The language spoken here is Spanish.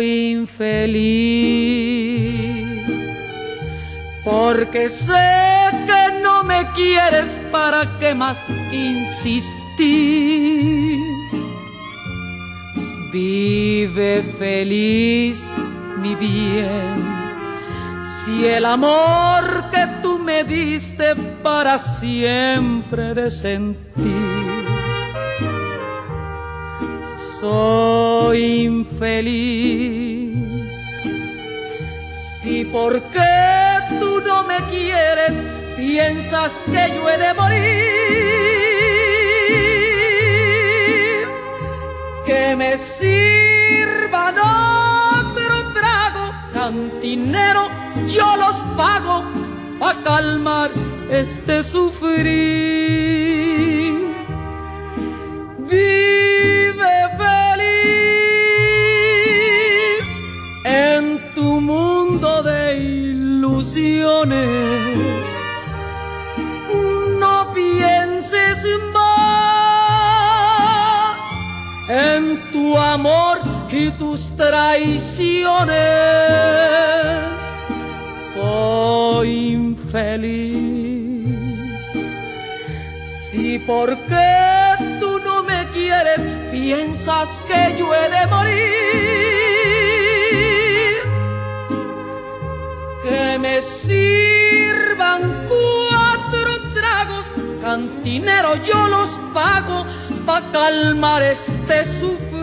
Soy infeliz porque sé que no me quieres para qué más insistir. Vive feliz, mi bien, si el amor que tú me diste para siempre de sentir infeliz. Si porque tú no me quieres, piensas que yo he de morir, que me sirvan otro trago, cantinero, yo los pago para calmar este sufrir. No pienses más en tu amor y tus traiciones. Soy infeliz. Si porque tú no me quieres, piensas que yo he de morir. Sirvan cuatro tragos, cantinero yo los pago pa' calmar este sufrimiento